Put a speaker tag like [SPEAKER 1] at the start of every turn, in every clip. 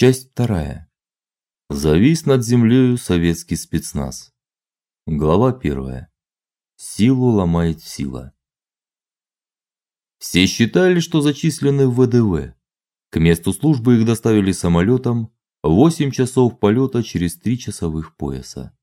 [SPEAKER 1] Часть вторая. Завис над землею советский спецназ. Глава первая. Силу ломает сила. Все считали, что зачислены в ВДВ. К месту службы их доставили самолетом, 8 часов полета через три часовых пояса.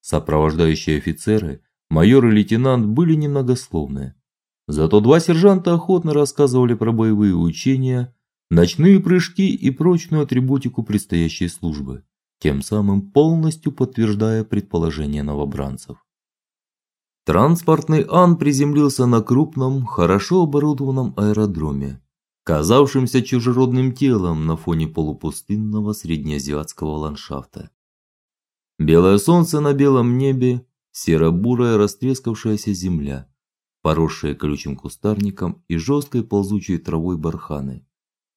[SPEAKER 1] Сопровождающие офицеры, майор и лейтенант были немногословны. Зато два сержанта охотно рассказывали про боевые учения, ночные прыжки и прочную атрибутику предстоящей службы, тем самым полностью подтверждая предположения новобранцев. Транспортный Ан приземлился на крупном, хорошо оборудованном аэродроме, казавшимся чужеродным телом на фоне полупустынного среднеазиатского ландшафта. Белое солнце на белом небе, серо-бурая растрескавшаяся земля, поросшая колючим кустарником и жесткой ползучей травой барханы,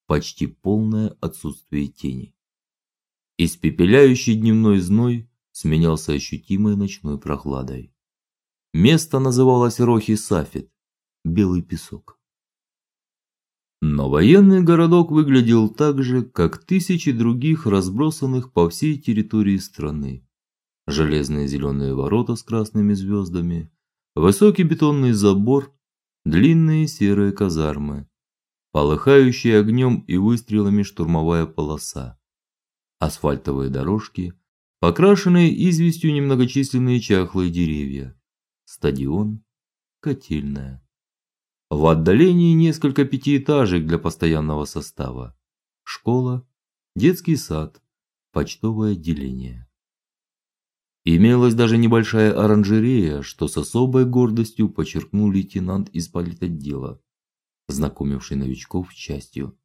[SPEAKER 1] почти полное отсутствие тени. Испепеляющий дневной зной сменялся ощутимой ночной прохладой. Место называлось Рохи-Сафит, белый песок. Но военный городок выглядел так же, как тысячи других разбросанных по всей территории страны. Железные зеленые ворота с красными звездами, высокий бетонный забор, длинные серые казармы, полыхающая огнем и выстрелами штурмовая полоса, асфальтовые дорожки, покрашенные известью немногочисленные чахлые деревья, стадион, котельная. В отдалении несколько пятиэтажек для постоянного состава, школа, детский сад, почтовое отделение. Имелась даже небольшая оранжерея, что с особой гордостью подчеркнул лейтенант из политотдела, знакомивший новичков с частью.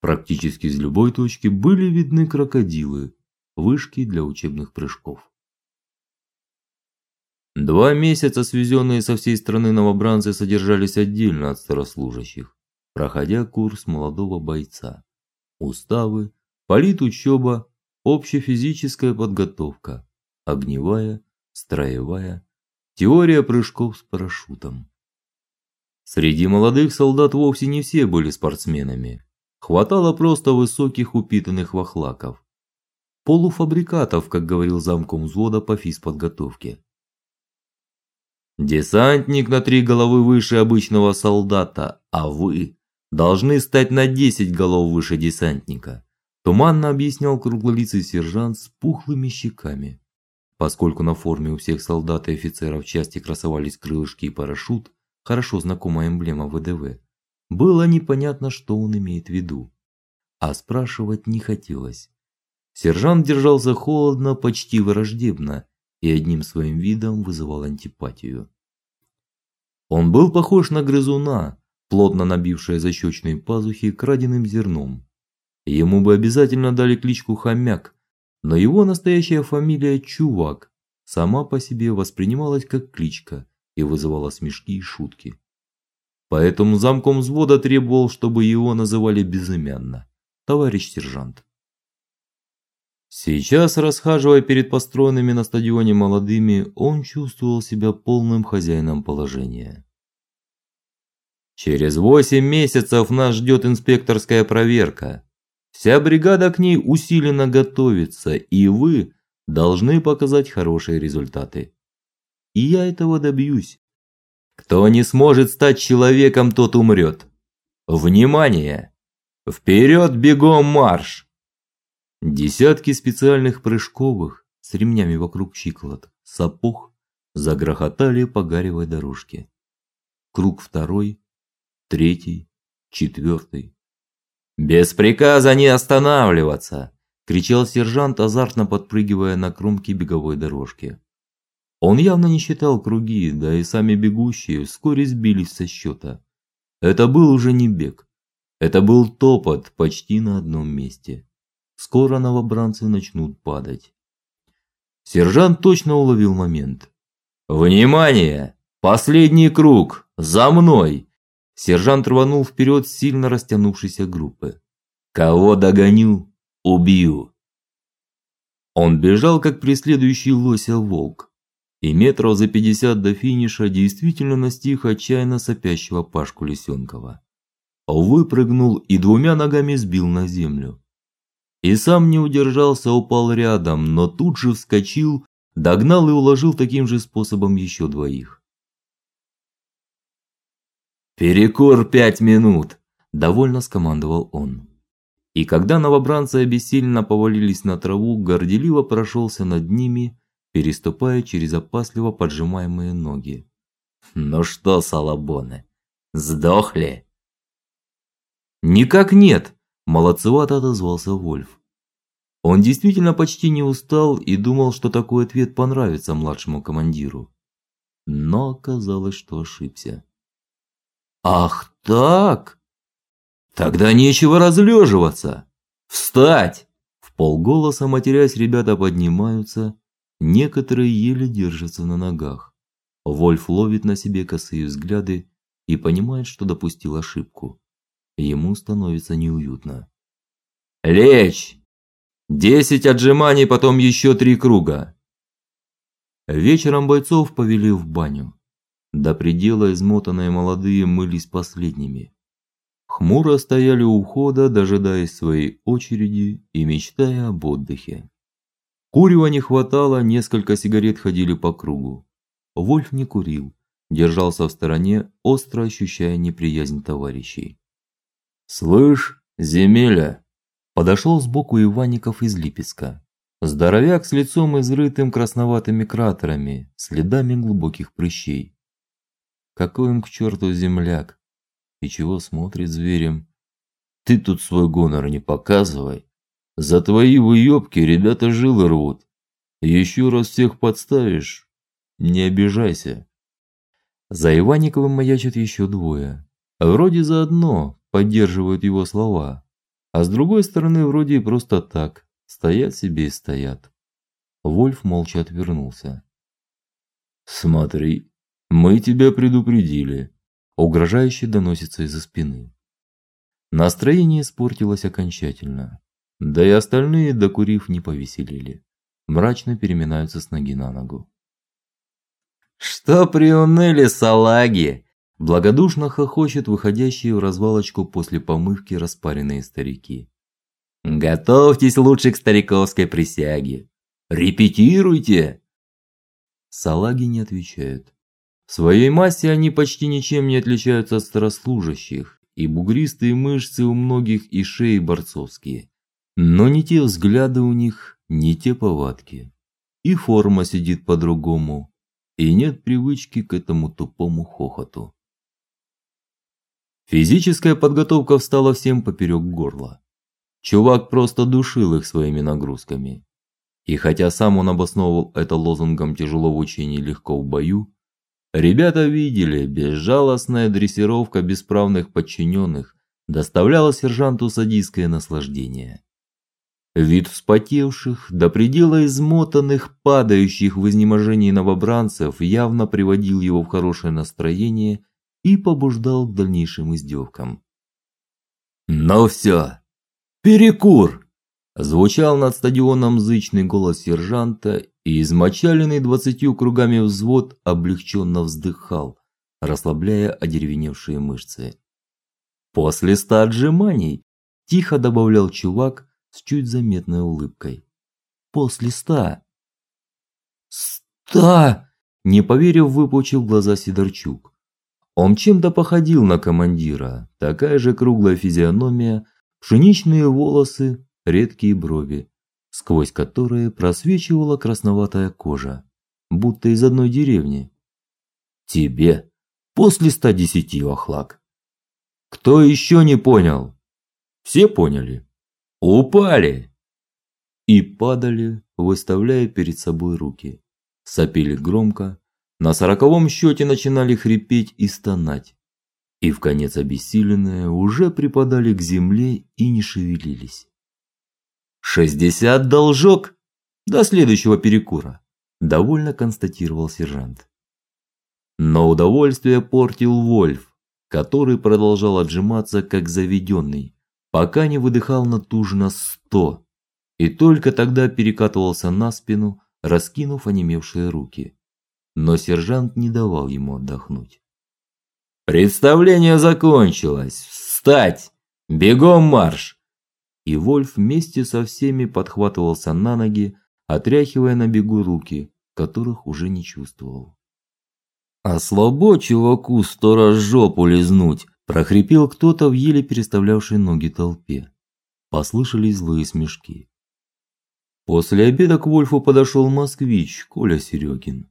[SPEAKER 1] Практически с любой точки были видны крокодилы, вышки для учебных прыжков. Два месяца свезенные со всей страны новобранцы содержались отдельно от старослужащих, проходя курс молодого бойца. Уставы, политучеба, общефизическая подготовка огневая, строевая, теория прыжков с парашютом. Среди молодых солдат вовсе не все были спортсменами. Хватало просто высоких упитанных вахлаков, полуфабрикатов, как говорил замком взвода по физподготовке. Десантник на три головы выше обычного солдата, а вы должны стать на десять голов выше десантника, туманно объяснял круглолицый сержант с пухлыми щеками. Поскольку на форме у всех солдат и офицеров части красовались крылышки и парашют, хорошо знакомая эмблема ВДВ, было непонятно, что он имеет в виду, а спрашивать не хотелось. Сержант держался холодно, почти враждебно, и одним своим видом вызывал антипатию. Он был похож на грызуна, плотно набившее защечные пазухи краденым зерном. Ему бы обязательно дали кличку Хомяк, но его настоящая фамилия Чувак сама по себе воспринималась как кличка и вызывала смешки и шутки. Поэтому замком взвода требовал, чтобы его называли безымянно товарищ сержант. Сейчас, расхаживая перед построенными на стадионе молодыми, он чувствовал себя полным хозяином положения. Через восемь месяцев нас ждет инспекторская проверка. Вся бригада к ней усиленно готовится, и вы должны показать хорошие результаты. И я этого добьюсь. Кто не сможет стать человеком, тот умрет. Внимание! Вперед бегом марш! Десятки специальных прыжковых с ремнями вокруг щиколоток, сапог загрохотали по гаревой дорожке. Круг второй, третий, четвертый. Без приказа не останавливаться, кричал сержант, азартно подпрыгивая на кромке беговой дорожки. Он явно не считал круги, да и сами бегущие вскоре сбились со счета. Это был уже не бег. Это был топот почти на одном месте. Скоро новобранцы начнут падать. Сержант точно уловил момент. Внимание! Последний круг! За мной! Сержант рванул вперед сильно растянувшейся группы. Кого догоню, убью. Он бежал как преследующий лося волк, и метров за пятьдесят до финиша действительно настиг отчаянно сопящего Пашку Лисенкова. Выпрыгнул и двумя ногами сбил на землю. и сам не удержался, упал рядом, но тут же вскочил, догнал и уложил таким же способом еще двоих. Перекур пять минут, довольно скомандовал он. И когда новобранцы обессиленно повалились на траву, горделиво прошелся над ними, переступая через опасливо поджимаемые ноги. Ну что, салабоны, сдохли? Никак нет, молодцевато отозвался Вольф. Он действительно почти не устал и думал, что такой ответ понравится младшему командиру. Но оказалось, что ошибся. Ах, так. Тогда нечего разлеживаться. Встать. В полголоса матерясь, ребята поднимаются, некоторые еле держатся на ногах. Вольф ловит на себе косые взгляды и понимает, что допустил ошибку. Ему становится неуютно. Лечь. Десять отжиманий, потом еще три круга. Вечером бойцов повели в баню. До предела измотанные молодые мылись последними. Хмуро стояли у входа, дожидаясь своей очереди и мечтая об отдыхе. Курева не хватало, несколько сигарет ходили по кругу. Вольф не курил, держался в стороне, остро ощущая неприязнь товарищей. "Слышь, земеля", подошел сбоку Иванников из Липецка. Здоровяк с лицом изрытым красноватыми кратерами, следами глубоких прыщей. Какой им к черту земляк? И чего смотрит зверем? Ты тут свой гонор не показывай. За твои выебки ребята жилы рвут. Еще раз всех подставишь, не обижайся. За Иванниковым маячат еще двое. Вроде заодно поддерживают его слова, а с другой стороны вроде и просто так, стоят себе и стоят. Вольф молча отвернулся. Смотри, мы тебя предупредили, угрожающе доносится из-за спины. Настроение испортилось окончательно. Да и остальные, докурив, не повеселели. Мрачно переминаются с ноги на ногу. Что приуныли салаги? Благодушно хохочет выходящие в развалочку после помывки распаренные старики. Готовьтесь лучше к стариковской присяге. Репетируйте. Салаги не отвечают. В своей массе они почти ничем не отличаются от старослужащих, и бугристые мышцы у многих и шеи борцовские. Но не те взгляды у них, не те повадки. И форма сидит по-другому, и нет привычки к этому тупому хохоту. Физическая подготовка встала всем поперек горла. Чувак просто душил их своими нагрузками. И хотя сам он обосновывал это лозунгом тяжело в учении, легко в бою, ребята видели, безжалостная дрессировка бесправных подчиненных доставляла сержанту садистское наслаждение. Вид вспотевших, до предела измотанных, падающих в изнеможении новобранцев явно приводил его в хорошее настроение и побуждал к дальнейшим издевкам. "Ну все, перекур!" звучал над стадионом зычный голос сержанта, и измочаленный двадцатью кругами взвод облегченно вздыхал, расслабляя одеревеневшие мышцы. После ста отжиманий тихо добавлял чувак, с чуть заметной улыбкой. После ста. Ста! Не поверив, выпучил глаза Сидорчук. Он чем-то походил на командира. Такая же круглая физиономия, пшеничные волосы, редкие брови, сквозь которые просвечивала красноватая кожа, будто из одной деревни. Тебе после ста десяти, Охлак. Кто еще не понял? Все поняли. Упали и падали, выставляя перед собой руки. Сопели громко, на сороковом счете начинали хрипеть и стонать. И в конец обессиленные уже припадали к земле и не шевелились. «Шестьдесят должок до следующего перекура, довольно констатировал сержант. Но удовольствие портил Вольф, который продолжал отжиматься как заведенный пока не выдыхал натужно сто, и только тогда перекатывался на спину, раскинув онемевшие руки. Но сержант не давал ему отдохнуть. Представление закончилось. Встать! Бегом марш! и Вольф вместе со всеми подхватывался на ноги, отряхивая на бегу руки, которых уже не чувствовал. А слабо чуваку сто раз жопу лизнуть, прохрипел кто-то в еле переставлявшей ноги толпе. Послышались злые смешки. После обеда к Вольфу подошел москвич Коля Серегин.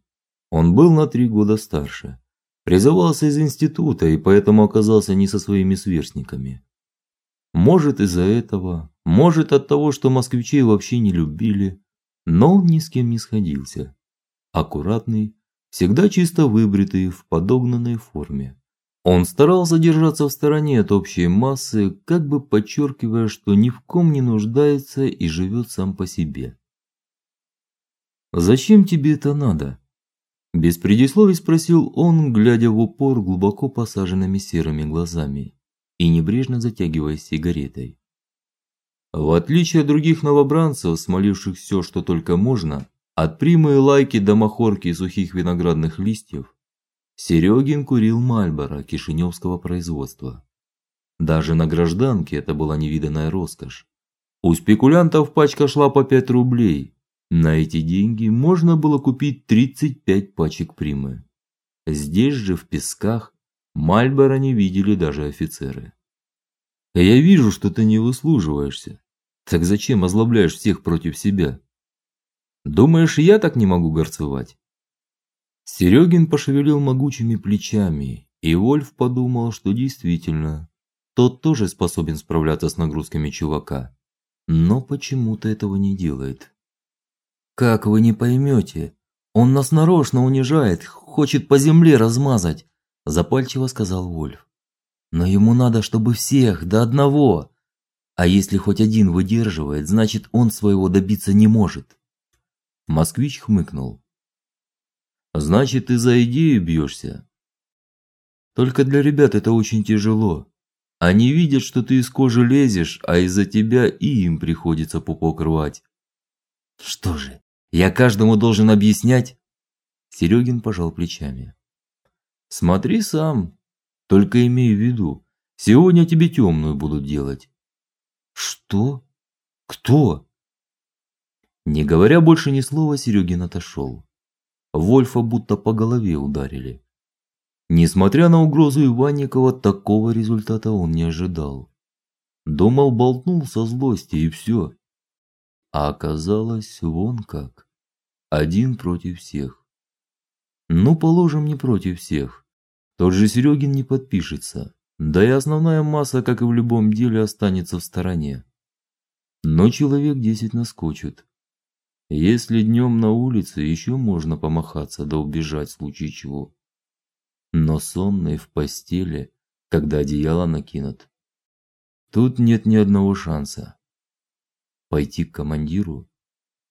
[SPEAKER 1] Он был на три года старше. Призывался из института и поэтому оказался не со своими сверстниками. Может из-за этого, может от того, что москвичей вообще не любили, но он ни с кем не сходился. Аккуратный, всегда чисто выбритый в подогнанной форме. Он старался держаться в стороне от общей массы, как бы подчеркивая, что ни в ком не нуждается и живет сам по себе. Зачем тебе это надо? Без предисловий спросил он, глядя в упор глубоко посаженными серыми глазами и небрежно затягиваясь сигаретой. В отличие от других новобранцев, смоливших все, что только можно, от примы лайки до махорки и сухих виноградных листьев, Серегин курил Мальборо кишиневского производства. Даже на гражданке это была невиданная роскошь. У спекулянтов пачка шла по 5 рублей. На эти деньги можно было купить 35 пачек примы. Здесь же в Песках Мальборо не видели даже офицеры. Я вижу, что ты не выслуживаешься. Так зачем озлобляешь всех против себя? Думаешь, я так не могу горцевать? Серегин пошевелил могучими плечами, и Вольф подумал, что действительно тот тоже способен справляться с нагрузками чувака, но почему-то этого не делает. Как вы не поймете? Он нас нарочно унижает, хочет по земле размазать, запальчиво сказал Вольф. Но ему надо, чтобы всех до одного. А если хоть один выдерживает, значит, он своего добиться не может. Москвич хмыкнул. Значит, ты за идею бьешься?» Только для ребят это очень тяжело. Они видят, что ты из кожи лезешь, а из-за тебя и им приходится пупок рвать. Что же, я каждому должен объяснять? Серегин пожал плечами. Смотри сам. Только имей в виду, сегодня тебе темную будут делать. Что? Кто? Не говоря больше ни слова, Серегин отошел. Вольфа будто по голове ударили. Несмотря на угрозу Иванникова, такого результата он не ожидал. Думал, болтнул со злости и все. А оказалось вон как. Один против всех. Ну, положим, не против всех. Тот же Серегин не подпишется. Да и основная масса, как и в любом деле, останется в стороне. Но человек десять наскочит. Если днем на улице еще можно помахаться да убежать в случае чего. Но сонный в постели, когда одеяло накинут, тут нет ни одного шанса. Пойти к командиру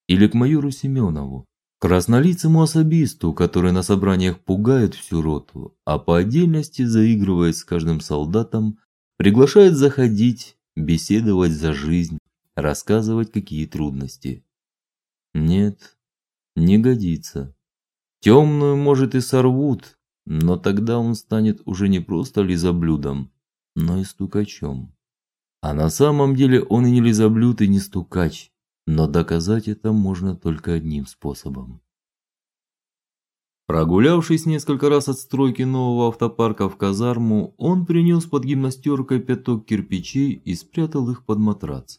[SPEAKER 1] или к майору Семенову, краснолицему особисту, который на собраниях пугает всю роту, а по отдельности заигрывает с каждым солдатом, приглашает заходить, беседовать за жизнь, рассказывать какие трудности. Нет, не годится. Темную, может, и сорвут, но тогда он станет уже не просто лизоблюдом, но и стукачом. А на самом деле он и не лизоблюд, и не стукач, но доказать это можно только одним способом. Прогулявшись несколько раз от стройки нового автопарка в казарму, он принес под гимнастеркой пяток кирпичей и спрятал их под матрац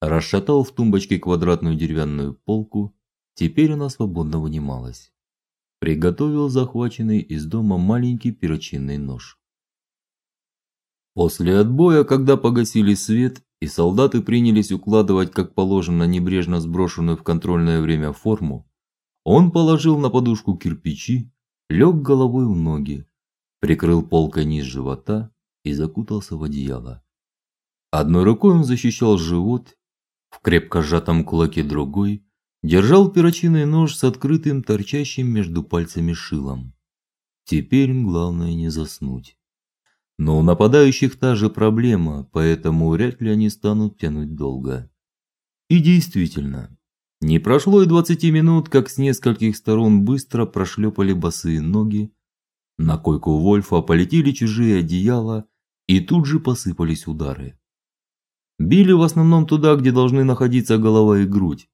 [SPEAKER 1] расшатал в тумбочке квадратную деревянную полку, теперь она свободно вынималась. Приготовил захваченный из дома маленький перочинный нож. После отбоя, когда погасили свет и солдаты принялись укладывать, как положено, небрежно сброшенную в контрольное время форму, он положил на подушку кирпичи, лег головой в ноги, прикрыл полкой низ живота и закутался в одеяло. Одной рукой он защищал живот в крепко сжатом кулаке другой держал перочинный нож с открытым торчащим между пальцами шилом. Теперь главное не заснуть. Но у нападающих та же проблема, поэтому вряд ли они станут тянуть долго. И действительно, не прошло и двадцати минут, как с нескольких сторон быстро прошлепали босые ноги, на койку Вольфа полетели чужие одеяла, и тут же посыпались удары. Били в основном туда, где должны находиться голова и грудь.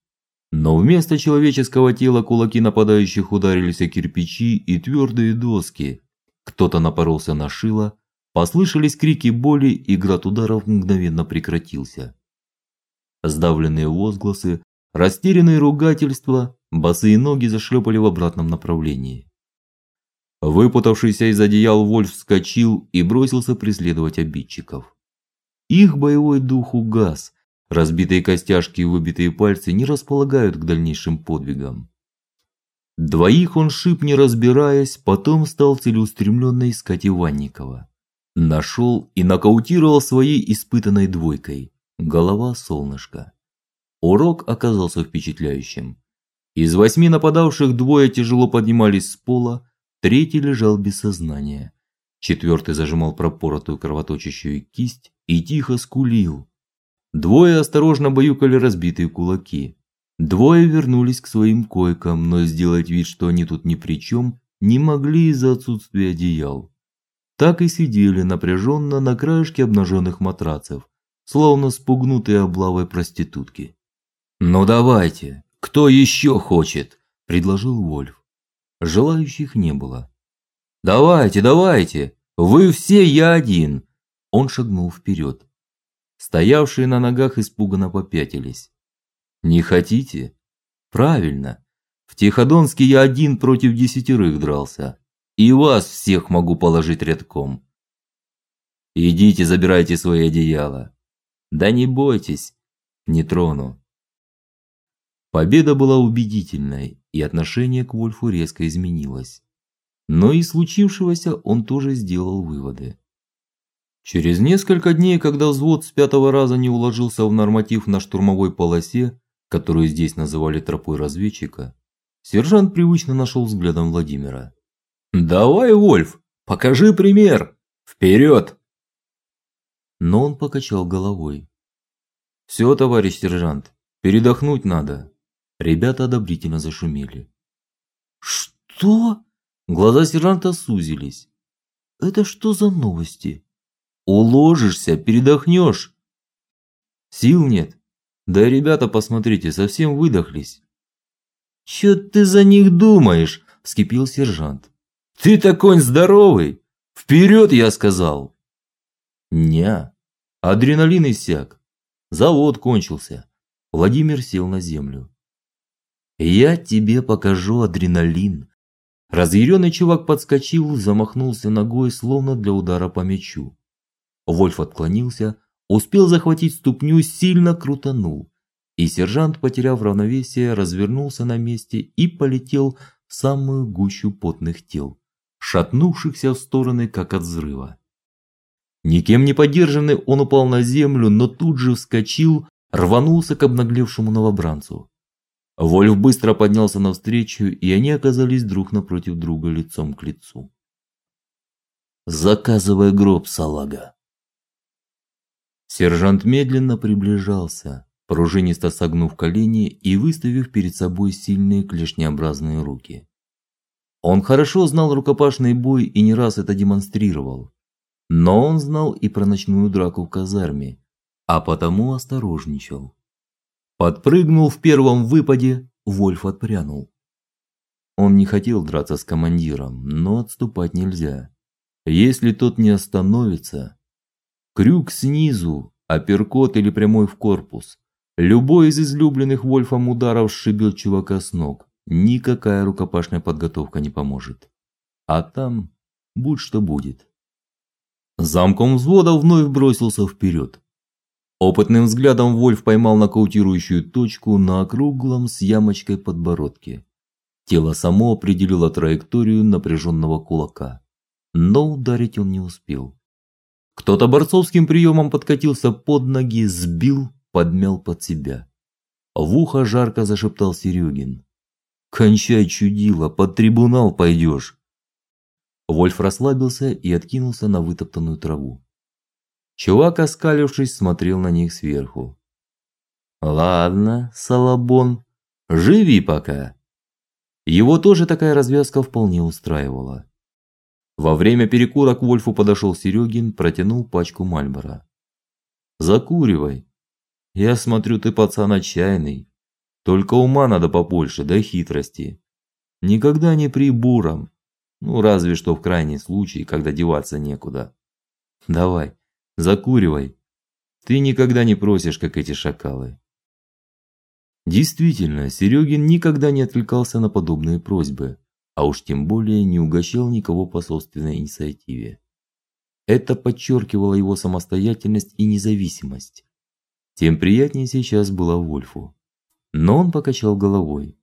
[SPEAKER 1] Но вместо человеческого тела кулаки нападающих ударились о кирпичи и твердые доски. Кто-то напоролся на шило, послышались крики боли, и град ударов мгновенно прекратился. Сдавленные возгласы, растерянные ругательства, босые ноги зашлепали в обратном направлении. Выпутавшийся из одеял Вольф вскочил и бросился преследовать обидчиков. Их боевой дух угас, разбитые костяшки и выбитые пальцы не располагают к дальнейшим подвигам. Двоих он шип не разбираясь, потом стал целеустремленно искать Иванникова. Нашел и нокаутировал своей испытанной двойкой. Голова солнышко. Урок оказался впечатляющим. Из восьми нападавших двое тяжело поднимались с пола, третий лежал без сознания. Четвертый зажимал пропоротую кровоточащую кисть и тихо скулил. Двое осторожно баюкали разбитые кулаки. Двое вернулись к своим койкам, но сделать вид, что они тут ни при чем, не могли из-за отсутствия одеял. Так и сидели напряженно на краешке обнаженных матрацев, словно спугнутые облавой проститутки. "Ну давайте, кто еще хочет?" предложил Вольф. Желающих не было. "Давайте, давайте. Вы все, я один". Он шагнул вперед. Стоявшие на ногах испуганно попятились. Не хотите? Правильно. В Тиходонске я один против десятерых дрался, и вас всех могу положить рядком. Идите, забирайте свои одеяла. Да не бойтесь, не трону. Победа была убедительной, и отношение к Вольфу резко изменилось. Но и случившегося он тоже сделал выводы. Через несколько дней, когда взвод с пятого раза не уложился в норматив на штурмовой полосе, которую здесь называли тропой разведчика, сержант привычно нашел взглядом Владимира. "Давай, Вольф, покажи пример. Вперед!» Но он покачал головой. «Все, товарищ сержант, передохнуть надо. Ребята одобрительно зашумели. Что? Глаза сержанта сузились. Это что за новости? Уложишься, передохнешь. Сил нет. Да ребята, посмотрите, совсем выдохлись. Что ты за них думаешь? вскипел сержант. Ты такой здоровый. Вперед, я сказал. Не. Адреналин иссяк. Завод кончился. Владимир сел на землю. Я тебе покажу адреналин. Разъяренный чувак подскочил, замахнулся ногой, словно для удара по мячу. Вольф отклонился, успел захватить ступню, сильно крутанул, и сержант, потеряв равновесие, развернулся на месте и полетел в самую гущу потных тел, шатнувшихся в стороны как от взрыва. Никем не поддержанный, он упал на землю, но тут же вскочил, рванулся к обнаглевшему новобранцу. Вольф быстро поднялся навстречу, и они оказались друг напротив друга лицом к лицу. Заказывай гроб, салага. Сержант медленно приближался, пружинисто согнув колени и выставив перед собой сильные клешнеобразные руки. Он хорошо знал рукопашный бой и не раз это демонстрировал. Но он знал и про ночную драку в казарме, а потому осторожничал. Подпрыгнул в первом выпаде, Вольф отпрянул. Он не хотел драться с командиром, но отступать нельзя. Если тот не остановится, Крюк снизу, апперкот или прямой в корпус. Любой из излюбленных Вольфом ударов сшибет чувака с ног. Никакая рукопашная подготовка не поможет. А там будь что будет. Замком взвода вновь бросился вперед. Опытным взглядом Вольф поймал нокаутирующую точку на округлом с ямочкой подбородке. Тело само определило траекторию напряженного кулака, но ударить он не успел. Кто-то борцовским приемом подкатился под ноги, сбил, подмял под себя. В ухо жарко зашептал Серегин. Кончай чудило, под трибунал пойдешь!» Вольф расслабился и откинулся на вытоптанную траву. Чувак, оскалившись, смотрел на них сверху. Ладно, Салабон, живи пока. Его тоже такая развязка вполне устраивала. Во время перекура к Вольфу подошел Серегин, протянул пачку Мальбора. Закуривай, Я смотрю, ты пацан отчаянный. Только ума надо побольше, да хитрости. Никогда не прибуром. Ну, разве что в крайний случай, когда деваться некуда. Давай, закуривай. Ты никогда не просишь, как эти шакалы. Действительно, Серегин никогда не отвлекался на подобные просьбы, а уж тем более не угощал никого по собственной инициативе. Это подчеркивало его самостоятельность и независимость. Тем приятнее сейчас было Вольфу. Но он покачал головой.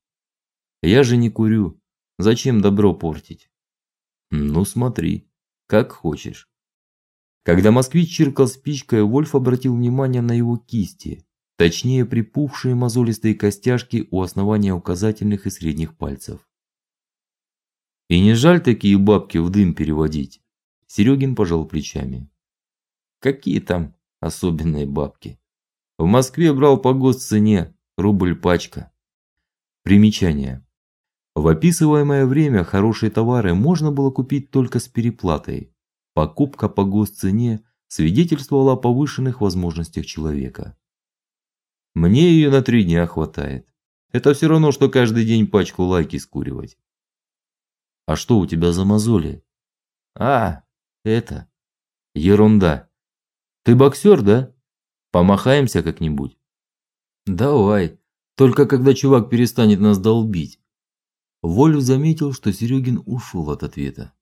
[SPEAKER 1] Я же не курю. Зачем добро портить? Ну, смотри, как хочешь. Когда москвич чиркал спичкой, Вольф обратил внимание на его кисти, точнее припухшие мозолистые костяшки у основания указательных и средних пальцев. И не жаль такие бабки в дым переводить. Серегин пожал плечами. Какие там особенные бабки? В Москве брал по госцене, рубль пачка. Примечание. В описываемое время хорошие товары можно было купить только с переплатой. Покупка по госцене свидетельствовала о повышенных возможностях человека. Мне ее на три дня хватает. Это все равно что каждый день пачку лайки скуривать. А что у тебя за мозоли? А, это ерунда. Ты боксер, да? Помахаемся как-нибудь. Давай, только когда чувак перестанет нас долбить. Вольф заметил, что Серегин ушел от ответа.